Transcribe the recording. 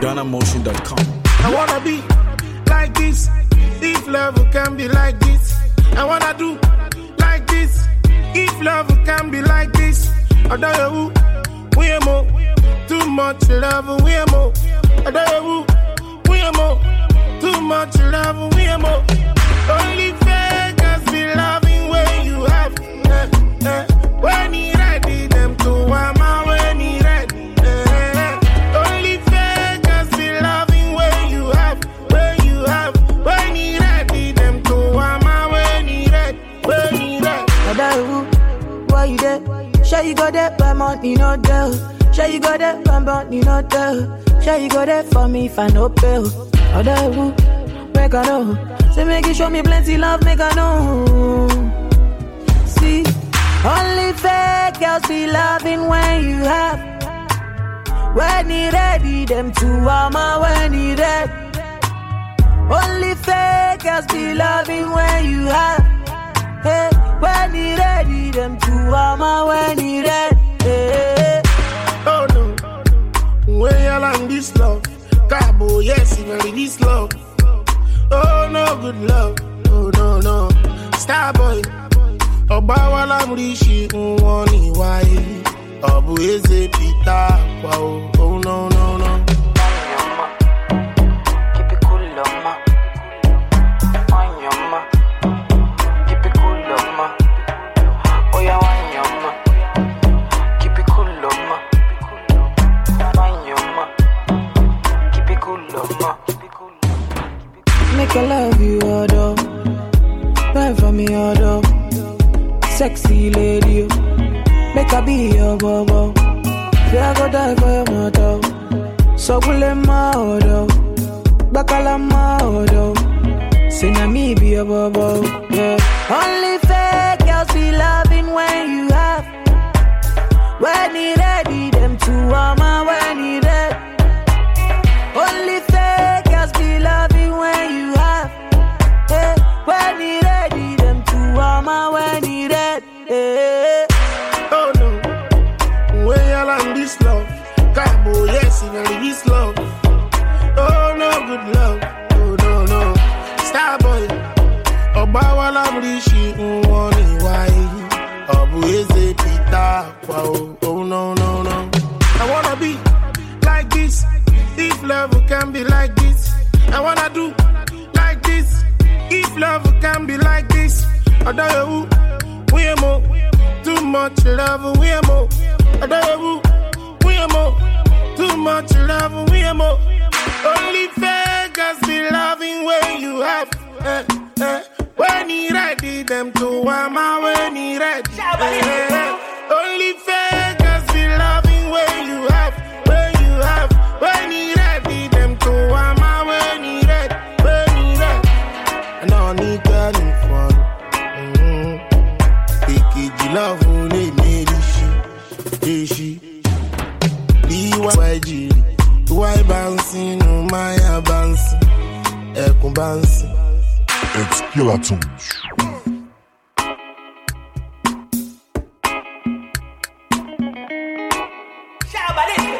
GhanaMotion.com. I wanna be like this. If love can be like this, I wanna do like this. If love can be like this, I don't know we are more. Too much love, we more. I don't know we are more. Too much love, we more. Only why you there? Sure you go there, but money no there. Sure you go there, but money no there. Sure you go there for me if I no pay. Adahu, make I know. Say make you show me plenty love, make I know. See, only fake girls be loving when you have. When he ready, them two armor when he ready. Only fake girls be loving when you have. Hey, when he ready, them armor when he. Hey. Oh no. When you land this love, Cabo, yes, very this love. Oh no, good love. Oh no, no. Starboy. Ọba wa lámúríṣi wọn ní wáyé. Ọ̀bù eze Peter pa o. Oh no, no, no. I love you, although. Buy for me, although. Sexy lady, make I be your bobo. Yeah, I go die for your mother. So will my order. Bakala my order. Say na me be your bobo. Yeah. Only love can be like this, I wanna do like this. If love can be like this, I don't know we are more. Too much love, we more. I don't know we are more. Too much love, we more. Only fakers be loving when you have. Eh, eh. When he ready, them to mama when he ready. Eh, eh. ìjìláfún lè mérí sí èsì ìwà ìjìrì ìwà ìbánsí inú máyà bánsí ẹkùn bánsí. Explore tunes. Shabalala.